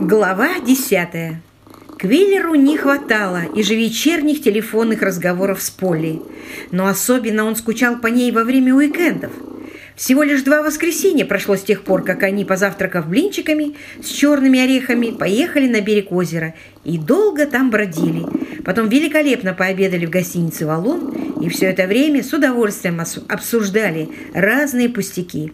Глава 10. Квиллеру не хватало ежевечерних телефонных разговоров с Полли, но особенно он скучал по ней во время уикендов. Всего лишь два воскресенья прошло с тех пор, как они, позавтракав блинчиками с черными орехами, поехали на берег озера и долго там бродили. Потом великолепно пообедали в гостинице «Валун» и все это время с удовольствием обсуждали разные пустяки.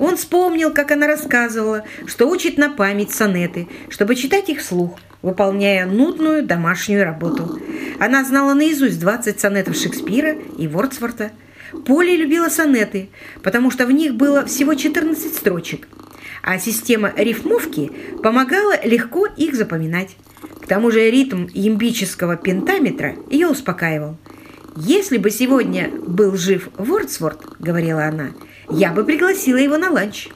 Он вспомнил, как она рассказывала, что учит на память сонеты, чтобы читать их вслух, выполняя нудную домашнюю работу. Она знала наизусть 20 сонетов Шекспира и Вордсворта. Поля любила сонеты, потому что в них было всего 14 строчек, а система рифмовки помогала легко их запоминать. К тому же ритм ямбического пентаметра ее успокаивал. «Если бы сегодня был жив Вордсворт, — говорила она, — я бы пригласила его на ланч.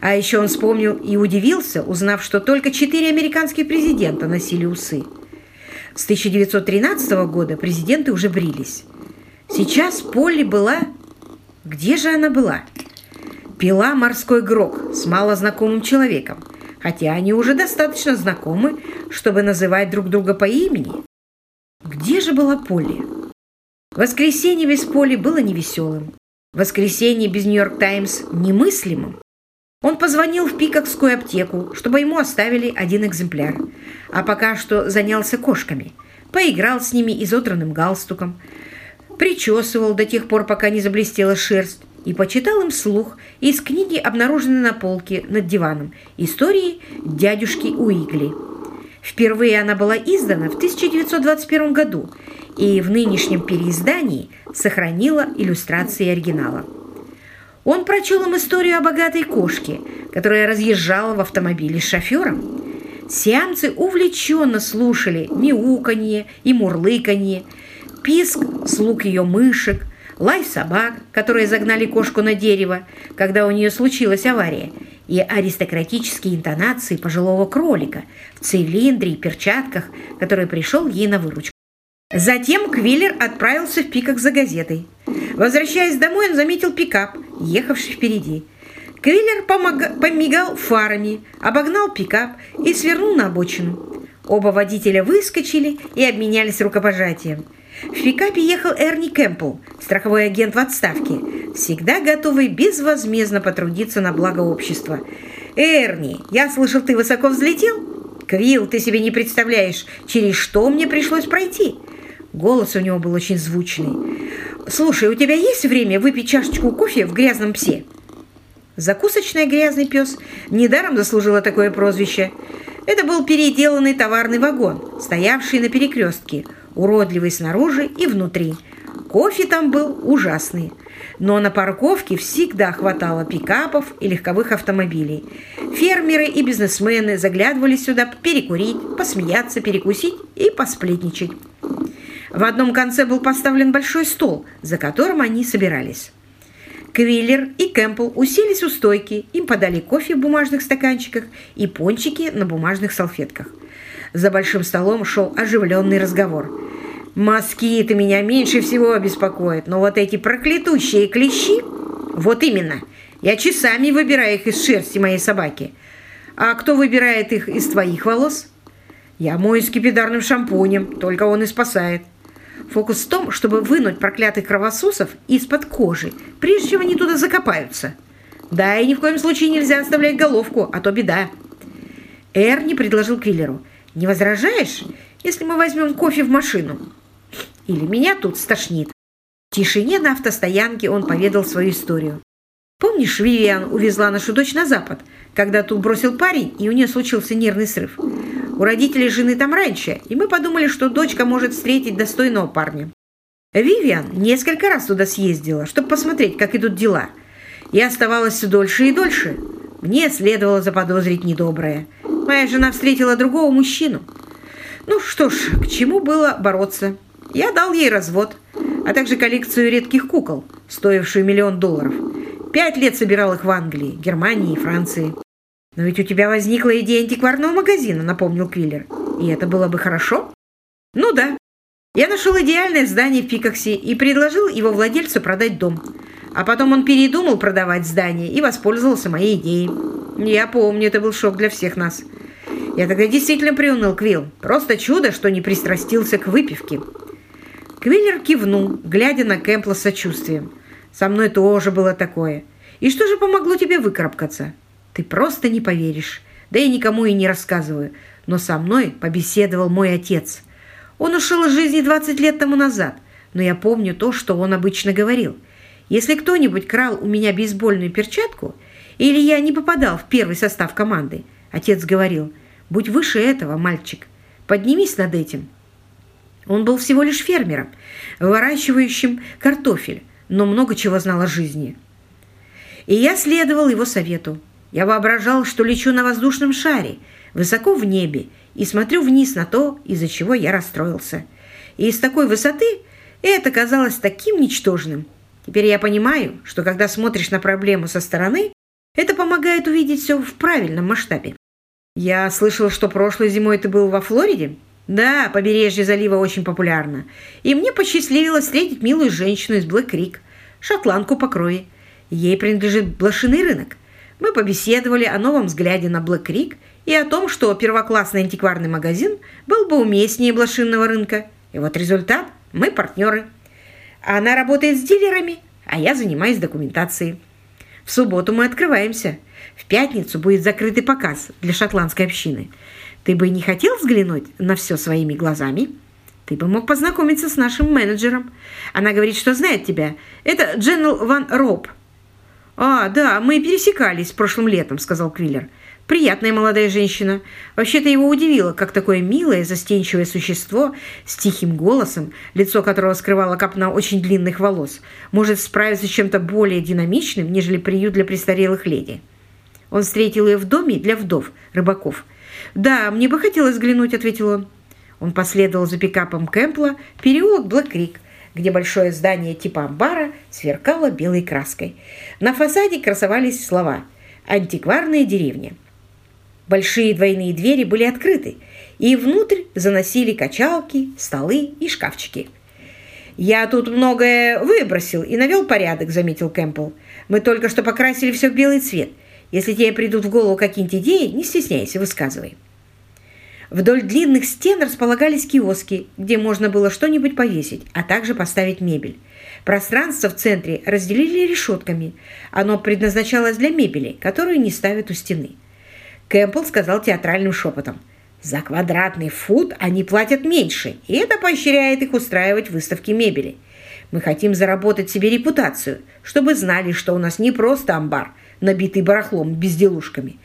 А еще он вспомнил и удивился, узнав, что только четыре американских президента носили усы. С 1913 года президенты уже брились. Сейчас Полли была... Где же она была? Пила морской грок с малознакомым человеком, хотя они уже достаточно знакомы, чтобы называть друг друга по имени. Где же была Полли? Воскресенье без Полли было невеселым. Воскресенье без «Нью-Йорк Таймс» немыслимым. Он позвонил в Пикокскую аптеку, чтобы ему оставили один экземпляр, а пока что занялся кошками, поиграл с ними изодранным галстуком, причесывал до тех пор, пока не заблестела шерсть, и почитал им слух из книги, обнаруженной на полке над диваном, истории дядюшки Уигли. Впервые она была издана в 1921 году и в нынешнем переиздании сохранила иллюстрации оригинала. Он прочел им историю о богатой кошке, которая разъезжала в автомобиле с шофером. Сиамцы увлеченно слушали мяуканье и мурлыканье, писк слуг ее мышек, лай собак, которые загнали кошку на дерево, когда у нее случилась авария, и аристократические интонации пожилого кролика в цилиндре и перчатках, который пришел ей на выручку. Затем Квиллер отправился в пиках за газетой. Возвращаясь домой, он заметил пикап, ехавший впереди. Квиллер помог... помигал фарами, обогнал пикап и свернул на обочину. Оба водителя выскочили и обменялись рукопожатием. В пикапе ехал Эрни Кэмпл, страховой агент в отставке, всегда готовый безвозмездно потрудиться на благо общества. «Эрни, я слышал, ты высоко взлетел?» «Квилл, ты себе не представляешь, через что мне пришлось пройти!» Голос у него был очень звучный. «Слушай, у тебя есть время выпить чашечку кофе в грязном псе?» Закусочная «Грязный пес» недаром заслужила такое прозвище. Это был переделанный товарный вагон, стоявший на перекрестке, уродливый снаружи и внутри. Кофе там был ужасный. Но на парковке всегда хватало пикапов и легковых автомобилей. Фермеры и бизнесмены заглядывали сюда перекурить, посмеяться, перекусить и посплетничать. В одном конце был поставлен большой стол, за которым они собирались. Квиллер и Кэмпбелл уселись у стойки, им подали кофе в бумажных стаканчиках и пончики на бумажных салфетках. За большим столом шел оживленный разговор. «Москиты меня меньше всего беспокоят, но вот эти проклятущие клещи...» «Вот именно! Я часами выбираю их из шерсти моей собаки. А кто выбирает их из твоих волос?» «Я мою скипидарным шампунем, только он и спасает». Фокус в том, чтобы вынуть проклятых кровососов из-под кожи, прежде чем они туда закопаются. Да, и ни в коем случае нельзя оставлять головку, а то беда. Эрни предложил Квиллеру. «Не возражаешь, если мы возьмем кофе в машину? Или меня тут стошнит?» В тишине на автостоянке он поведал свою историю. «Помнишь, Вивиан увезла нашу дочь на запад, когда тут бросил парень, и у нее случился нервный срыв?» У родителей жены там раньше, и мы подумали, что дочка может встретить достойного парня. Вивиан несколько раз туда съездила, чтобы посмотреть, как идут дела. И оставалась все дольше и дольше. Мне следовало заподозрить недоброе. Моя жена встретила другого мужчину. Ну что ж, к чему было бороться? Я дал ей развод, а также коллекцию редких кукол, стоившую миллион долларов. Пять лет собирал их в Англии, Германии и Франции. «Но ведь у тебя возникла идея антикварного магазина», — напомнил Квиллер. «И это было бы хорошо?» «Ну да. Я нашел идеальное здание в Пикоксе и предложил его владельцу продать дом. А потом он передумал продавать здание и воспользовался моей идеей. Я помню, это был шок для всех нас. Я тогда действительно приуныл, Квилл. Просто чудо, что не пристрастился к выпивке. Квиллер кивнул, глядя на Кэмпла сочувствием. «Со мной тоже было такое. И что же помогло тебе выкарабкаться? Ты просто не поверишь. Да я никому и не рассказываю. Но со мной побеседовал мой отец. Он ушел из жизни 20 лет тому назад, но я помню то, что он обычно говорил. Если кто-нибудь крал у меня бейсбольную перчатку, или я не попадал в первый состав команды, отец говорил, «Будь выше этого, мальчик, поднимись над этим, он был всего лишь фермером, выращивающим картофель, но много чего знал о жизни. И я следовал его совету. Я воображал, что лечу на воздушном шаре, высоко в небе, и смотрю вниз на то, из-за чего я расстроился. И из такой высоты это казалось таким ничтожным. Теперь я понимаю, что когда смотришь на проблему со стороны, это помогает увидеть все в правильном масштабе. Я слышал, что прошлой зимой ты был во Флориде. Да, побережье залива очень популярно. И мне посчастливилось встретить милую женщину из Блэк-Крик, шотландку по крови. Ей принадлежит блошиный рынок. Мы побеседовали о новом взгляде на Блэк-Крик и о том, что первоклассный антикварный магазин был бы уместнее блошинного рынка. И вот результат – мы партнеры. Она работает с дилерами, а я занимаюсь документацией. В субботу мы открываемся. В пятницу будет закрытый показ для шотландской общины – ты бы не хотел взглянуть на все своими глазами? Ты бы мог познакомиться с нашим менеджером. Она говорит, что знает тебя. Это Дженнел Ван Роб. «А, да, мы пересекались прошлым летом», — сказал Квиллер. «Приятная молодая женщина. Вообще-то его удивило, как такое милое, застенчивое существо с тихим голосом, лицо которого скрывало копна очень длинных волос, может справиться с чем-то более динамичным, нежели приют для престарелых леди». Он встретил ее в доме для вдов, рыбаков, «Да, мне бы хотелось взглянуть», — ответил он. Он последовал за пикапом Кэмпла переулок Блэк-Крик, где большое здание типа амбара сверкало белой краской. На фасаде красовались слова «Антикварная деревня». Большие двойные двери были открыты, и внутрь заносили качалки, столы и шкафчики. «Я тут многое выбросил и навел порядок», — заметил Кэмпбелл. «Мы только что покрасили все в белый цвет. Если тебе придут в голову какие-нибудь идеи, не стесняйся, высказывай». Вдоль длинных стен располагались киоски, где можно было что-нибудь повесить, а также поставить мебель. Пространство в центре разделили решетками. Оно предназначалось для мебели, которую не ставят у стены. Кэмпбелл сказал театральным шепотом. «За квадратный фут они платят меньше, и это поощряет их устраивать выставки мебели. Мы хотим заработать себе репутацию, чтобы знали, что у нас не просто амбар, набитый барахлом безделушками.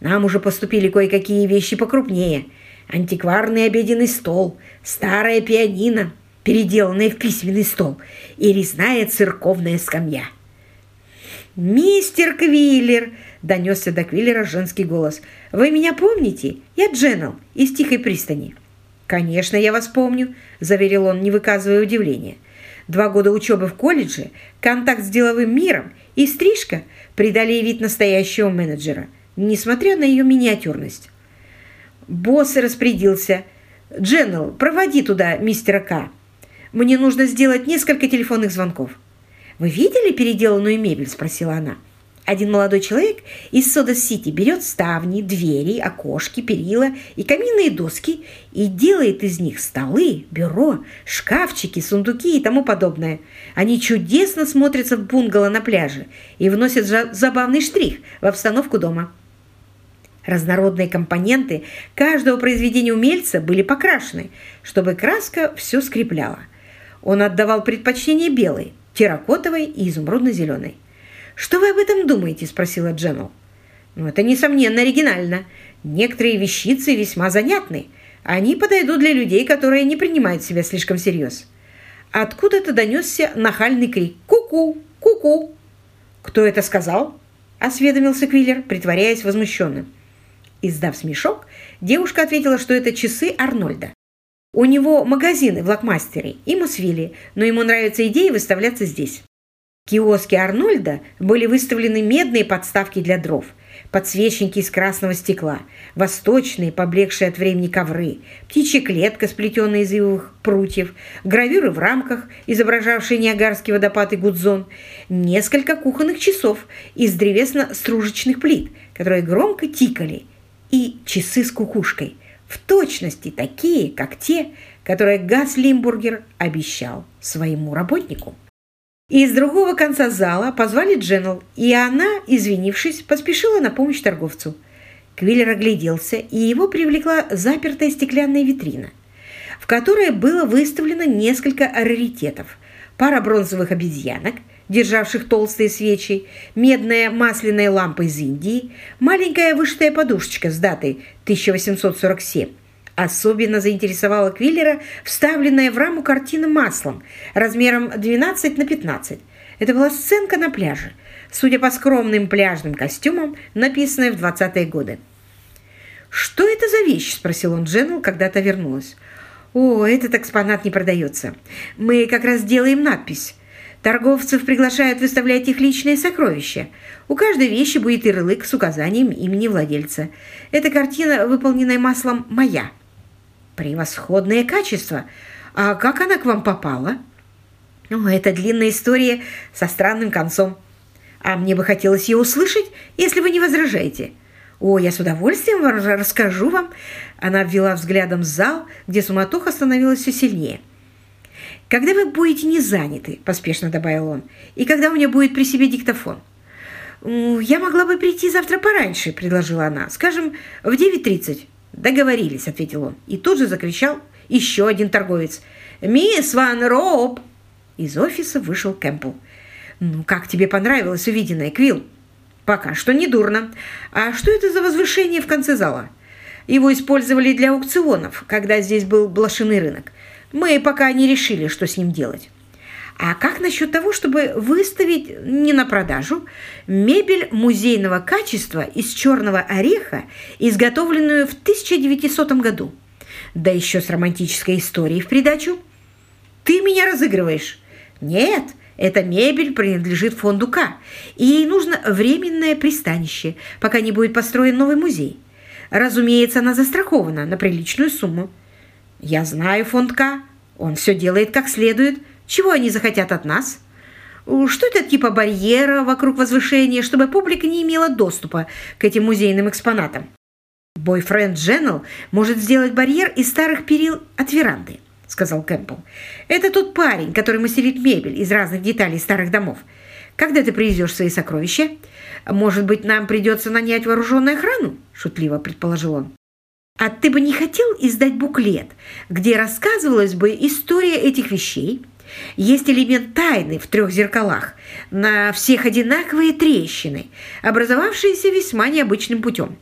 Нам уже поступили кое-какие вещи покрупнее – антикварный обеденный стол, старая пианино, переделанная в письменный стол, и резная церковная скамья. «Мистер Квиллер!» – донесся до Квиллера женский голос. «Вы меня помните? Я Дженнел из Тихой пристани». «Конечно, я вас помню», – заверил он, не выказывая удивления. Два года учебы в колледже, контакт с деловым миром и стрижка придали вид настоящего менеджера, несмотря на ее миниатюрность. Босс распорядился. «Дженнел, проводи туда мистера К. Мне нужно сделать несколько телефонных звонков». «Вы видели переделанную мебель?» – спросила она. Один молодой человек из Сода-Сити берет ставни, двери, окошки, перила и каминные доски и делает из них столы, бюро, шкафчики, сундуки и тому подобное. Они чудесно смотрятся в бунгало на пляже и вносят забавный штрих в обстановку дома. Разнородные компоненты каждого произведения умельца были покрашены, чтобы краска все скрепляла. Он отдавал предпочтение белой, терракотовой и изумрудно-зеленой. «Что вы об этом думаете?» – спросила Дженнел. «Ну, это, несомненно, оригинально. Некоторые вещицы весьма занятны. Они подойдут для людей, которые не принимают себя слишком всерьез». Откуда-то донесся нахальный крик «Ку-ку! Ку-ку!» «Кто это сказал?» – осведомился Квиллер, притворяясь возмущенным. Издав смешок, девушка ответила, что это часы Арнольда. У него магазины в Лакмастере и Мусвилле, но ему нравится идея выставляться здесь. Киоске Арнольда были выставлены медные подставки для дров, подсвечники из красного стекла, восточные, поблекшие от времени ковры, птичья клетка, сплетенная из ивовых прутьев, гравюры в рамках, изображавшие Ниагарский водопад и Гудзон, несколько кухонных часов из древесно-стружечных плит, которые громко тикали – и часы с кукушкой, в точности такие, как те, которые Газ Лимбургер обещал своему работнику. Из другого конца зала позвали Дженнел, и она, извинившись, поспешила на помощь торговцу. Квиллер огляделся, и его привлекла запертая стеклянная витрина, в которой было выставлено несколько раритетов. Пара бронзовых обезьянок, державших толстые свечи, медная масляная лампа из Индии, маленькая вышитая подушечка с датой 1847, Особенно заинтересовала Квиллера вставленная в раму картина маслом размером 12 на 15. Это была сценка на пляже, судя по скромным пляжным костюмам, написанная в 20-е годы. «Что это за вещь?» – спросил он Дженнел, когда та вернулась. «О, этот экспонат не продается. Мы как раз делаем надпись. Торговцев приглашают выставлять их личные сокровища. У каждой вещи будет ярлык с указанием имени владельца. Эта картина, выполненная маслом, моя». Превосходное качество. А как она к вам попала? О, это длинная история со странным концом. А мне бы хотелось ее услышать, если вы не возражаете. О, я с удовольствием расскажу вам. Она ввела взглядом зал, где суматоха становилась все сильнее. «Когда вы будете не заняты», – поспешно добавил он, – «и когда у меня будет при себе диктофон». «Я могла бы прийти завтра пораньше», – предложила она. «Скажем, в 9.30». «Договорились», — ответил он. И тут же закричал еще один торговец. «Мисс Ван Роуп!» Из офиса вышел Кэмпбелл. «Ну, как тебе понравилось увиденное, Квилл?» «Пока что не дурно. А что это за возвышение в конце зала?» «Его использовали для аукционов, когда здесь был блошиный рынок. Мы пока не решили, что с ним делать». А как насчет того, чтобы выставить не на продажу мебель музейного качества из черного ореха, изготовленную в 1900 году? Да еще с романтической историей в придачу. Ты меня разыгрываешь? Нет, эта мебель принадлежит фонду К, и ей нужно временное пристанище, пока не будет построен новый музей. Разумеется, она застрахована на приличную сумму. Я знаю фонд К, он все делает как следует – чего они захотят от нас? Что это типа барьера вокруг возвышения, чтобы публика не имела доступа к этим музейным экспонатам? Бойфренд Дженнел может сделать барьер из старых перил от веранды, сказал Кэмпбелл. Это тот парень, который мастерит мебель из разных деталей старых домов. Когда ты привезешь свои сокровища? Может быть, нам придется нанять вооруженную охрану? Шутливо предположил он. А ты бы не хотел издать буклет, где рассказывалась бы история этих вещей? Есть элемент тайны в трех зеркалах. На всех одинаковые трещины, образовавшиеся весьма необычным путем.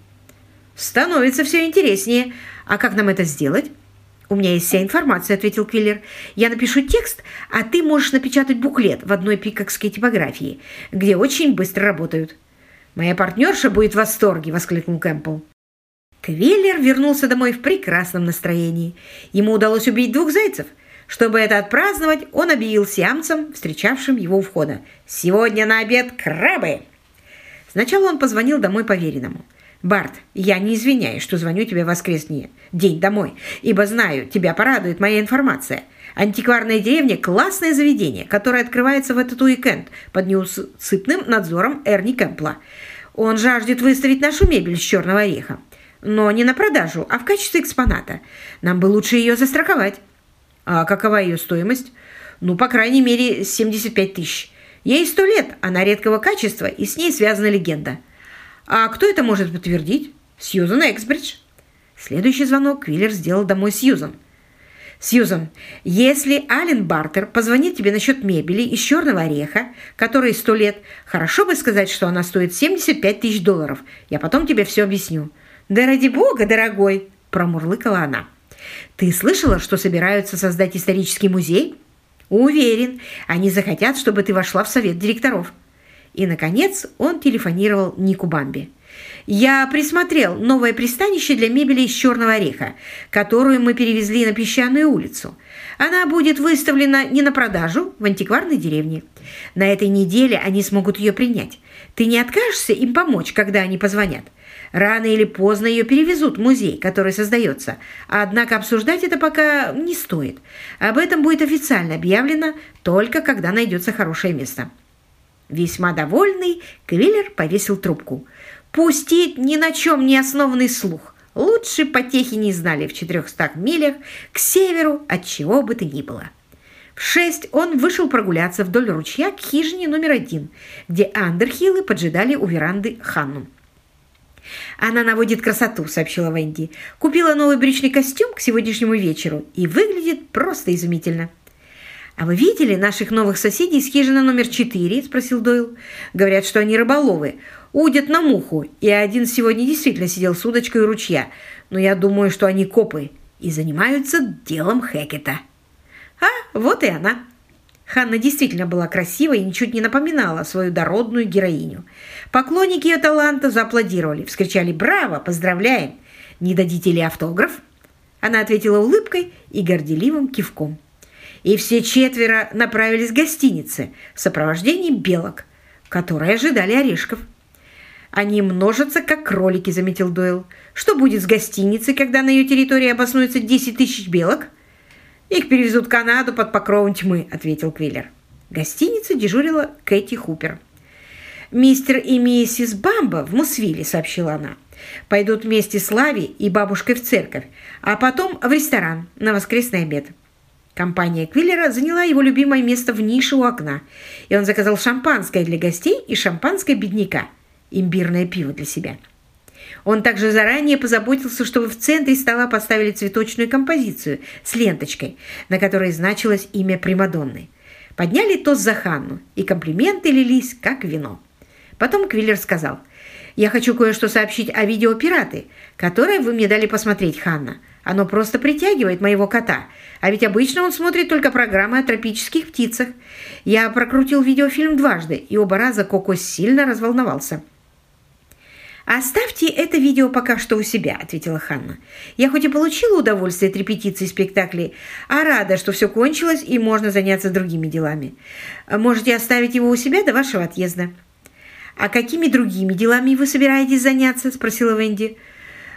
Становится все интереснее. А как нам это сделать? «У меня есть вся информация», — ответил Квиллер. «Я напишу текст, а ты можешь напечатать буклет в одной пикокской типографии, где очень быстро работают». «Моя партнерша будет в восторге», — воскликнул Кэмпбелл. Квиллер вернулся домой в прекрасном настроении. Ему удалось убить двух зайцев — чтобы это отпраздновать, он объявил сиамцам, встречавшим его у входа, «Сегодня на обед крабы!» Сначала он позвонил домой поверенному. «Барт, я не извиняюсь, что звоню тебе в воскресный день домой, ибо знаю, тебя порадует моя информация. Антикварная деревня – классное заведение, которое открывается в этот уикенд под неусыпным надзором Эрни Кэмпла. Он жаждет выставить нашу мебель с черного ореха. Но не на продажу, а в качестве экспоната. Нам бы лучше ее застраховать». А какова ее стоимость? Ну, по крайней мере, 75 тысяч. Ей сто лет, она редкого качества, и с ней связана легенда. А кто это может подтвердить? Сьюзан Эксбридж. Следующий звонок Квиллер сделал домой Сьюзан. «Сьюзан, если Ален Бартер позвонит тебе насчет мебели из черного ореха, которой сто лет, хорошо бы сказать, что она стоит 75 тысяч долларов. Я потом тебе все объясню». «Да ради бога, дорогой!» – промурлыкала она. Ты слышала, что собираются создать исторический музей? Уверен, они захотят, чтобы ты вошла в совет директоров. И, наконец, он телефонировал Нику Бамби. «Я присмотрел новое пристанище для мебели из черного ореха, которую мы перевезли на песчаную улицу. Она будет выставлена не на продажу в антикварной деревне. На этой неделе они смогут ее принять. Ты не откажешься им помочь, когда они позвонят?» Рано или поздно ее перевезут в музей, который создается. Однако обсуждать это пока не стоит. Об этом будет официально объявлено только когда найдется хорошее место. Весьма довольный, Квиллер повесил трубку. пустить ни на чем не основанный слух. Лучше потехи не знали в 400 милях к северу от чего бы то ни было. В шесть он вышел прогуляться вдоль ручья к хижине номер один, где Андерхиллы поджидали у веранды Ханну. «Она наводит красоту», — сообщила Венди. «Купила новый брючный костюм к сегодняшнему вечеру и выглядит просто изумительно». «А вы видели наших новых соседей из хижины номер четыре?» – спросил Дойл. «Говорят, что они рыболовы, удят на муху, и один сегодня действительно сидел с удочкой у ручья, но я думаю, что они копы и занимаются делом Хекета». «А, вот и она». Ханна действительно была красива и ничуть не напоминала свою дородную героиню. Поклонники ее таланта зааплодировали, вскричали «Браво! Поздравляем! Не дадите ли автограф?» Она ответила улыбкой и горделивым кивком и все четверо направились к гостинице в сопровождении белок, которые ожидали орешков. «Они множатся, как кролики», — заметил Дойл. «Что будет с гостиницей, когда на ее территории обоснуется 10 тысяч белок?» «Их перевезут в Канаду под покровом тьмы», — ответил Квиллер. Гостиница дежурила Кэти Хупер. «Мистер и миссис Бамба в Мусвилле», — сообщила она. «Пойдут вместе с Лави и бабушкой в церковь, а потом в ресторан на воскресный обед». Компания Квиллера заняла его любимое место в нише у окна, и он заказал шампанское для гостей и шампанское бедняка, имбирное пиво для себя. Он также заранее позаботился, чтобы в центре стола поставили цветочную композицию с ленточкой, на которой значилось имя Примадонны. Подняли тост за Ханну, и комплименты лились, как вино. Потом Квиллер сказал, «Я хочу кое-что сообщить о видео «Пираты», которое вы мне дали посмотреть, Ханна. Оно просто притягивает моего кота, а ведь обычно он смотрит только программы о тропических птицах. Я прокрутил видеофильм дважды, и оба раза Коко сильно разволновался. «Оставьте это видео пока что у себя», — ответила Ханна. «Я хоть и получила удовольствие от репетиции спектаклей, а рада, что все кончилось и можно заняться другими делами. Можете оставить его у себя до вашего отъезда». «А какими другими делами вы собираетесь заняться?» — спросила Венди.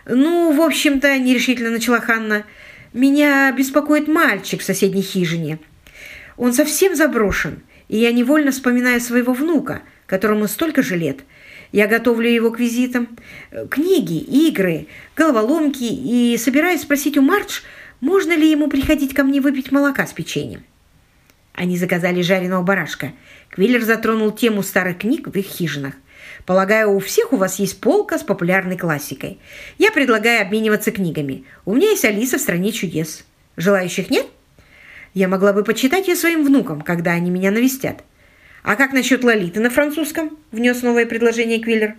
«Ну, в общем-то, нерешительно начала Ханна, меня беспокоит мальчик в соседней хижине. Он совсем заброшен, и я невольно вспоминаю своего внука, которому столько же лет. Я готовлю его к визитам. Книги, игры, головоломки и собираюсь спросить у Мардж, можно ли ему приходить ко мне выпить молока с печеньем. Они заказали жареного барашка. Квиллер затронул тему старых книг в их хижинах. Полагаю, у всех у вас есть полка с популярной классикой. Я предлагаю обмениваться книгами. У меня есть Алиса в «Стране чудес». Желающих нет? Я могла бы почитать ее своим внукам, когда они меня навестят. А как насчет Лолиты на французском? Внес новое предложение Квиллер.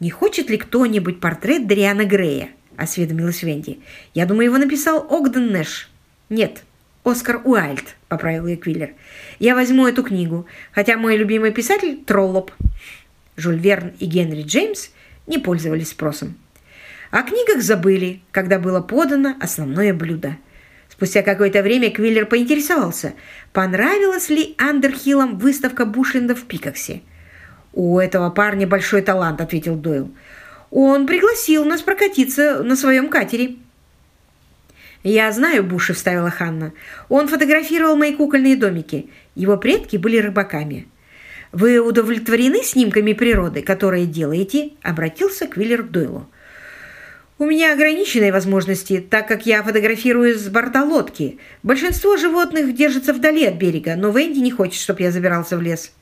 Не хочет ли кто-нибудь портрет Дариана Грея? Осведомилась Венди. Я думаю, его написал Огден Нэш. Нет, Оскар Уайльд, поправил ее Квиллер. Я возьму эту книгу, хотя мой любимый писатель Троллоп. Жюль Верн и Генри Джеймс не пользовались спросом. О книгах забыли, когда было подано основное блюдо. Спустя какое-то время Квиллер поинтересовался, понравилась ли Андерхиллам выставка Бушленда в Пикаксе. «У этого парня большой талант», — ответил Дойл. «Он пригласил нас прокатиться на своем катере». «Я знаю Буши», — вставила Ханна. «Он фотографировал мои кукольные домики. Его предки были рыбаками». «Вы удовлетворены снимками природы, которые делаете?» – обратился Квиллер к Дойлу. «У меня ограниченные возможности, так как я фотографирую с борта лодки. Большинство животных держится вдали от берега, но Венди не хочет, чтобы я забирался в лес».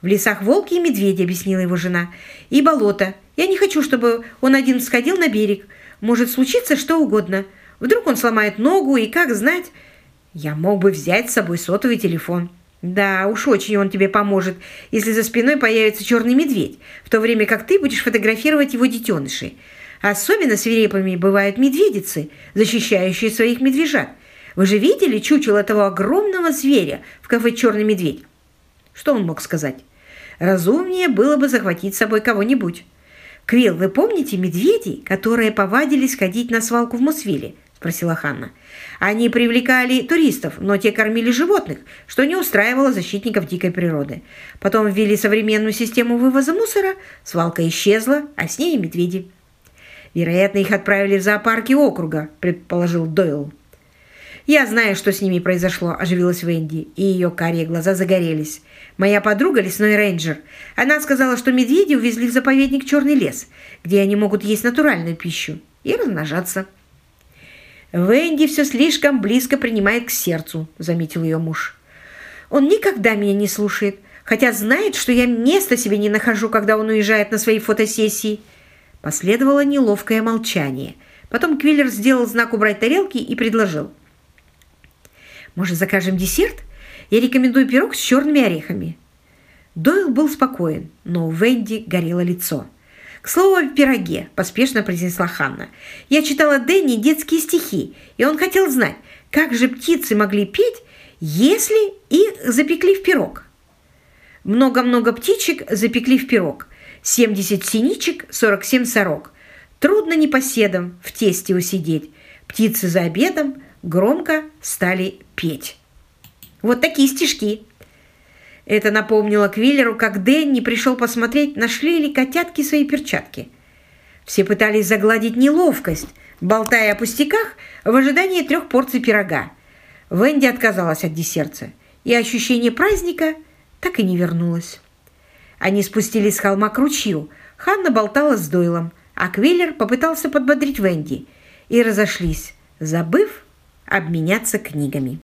«В лесах волки и медведи», — объяснила его жена. «И болото. Я не хочу, чтобы он один сходил на берег. Может случиться что угодно. Вдруг он сломает ногу, и как знать...» «Я мог бы взять с собой сотовый телефон». Да, уж очень он тебе поможет, если за спиной появится черный медведь, в то время как ты будешь фотографировать его детенышей. Особенно свирепыми бывают медведицы, защищающие своих медвежат. Вы же видели чучело этого огромного зверя в кафе «Черный медведь»? Что он мог сказать? Разумнее было бы захватить с собой кого-нибудь. Квилл, вы помните медведей, которые повадились ходить на свалку в Мусвиле? спросила Ханна. Они привлекали туристов, но те кормили животных, что не устраивало защитников дикой природы. Потом ввели современную систему вывоза мусора, свалка исчезла, а с ней и медведи. Вероятно, их отправили в зоопарки округа, предположил Дойл. «Я знаю, что с ними произошло», – оживилась Венди, и ее карие глаза загорелись. «Моя подруга – лесной рейнджер. Она сказала, что медведи увезли в заповедник Черный лес, где они могут есть натуральную пищу и размножаться». «Венди все слишком близко принимает к сердцу», – заметил ее муж. «Он никогда меня не слушает, хотя знает, что я места себе не нахожу, когда он уезжает на свои фотосессии». Последовало неловкое молчание. Потом Квиллер сделал знак убрать тарелки и предложил. «Может, закажем десерт? Я рекомендую пирог с черными орехами». Дойл был спокоен, но у Венди горело лицо. «К слову о пироге», – поспешно произнесла Ханна. «Я читала Дэнни детские стихи, и он хотел знать, как же птицы могли петь, если их запекли в пирог». Много-много птичек запекли в пирог. 70 синичек, 47 сорок. Трудно непоседам в тесте усидеть. Птицы за обедом громко стали петь. Вот такие стишки. Это напомнило Квиллеру, как Дэнни пришел посмотреть, нашли ли котятки свои перчатки. Все пытались загладить неловкость, болтая о пустяках в ожидании трех порций пирога. Венди отказалась от десерта, и ощущение праздника так и не вернулось. Они спустились с холма к ручью. Ханна болтала с Дойлом, а Квиллер попытался подбодрить Венди и разошлись, забыв обменяться книгами.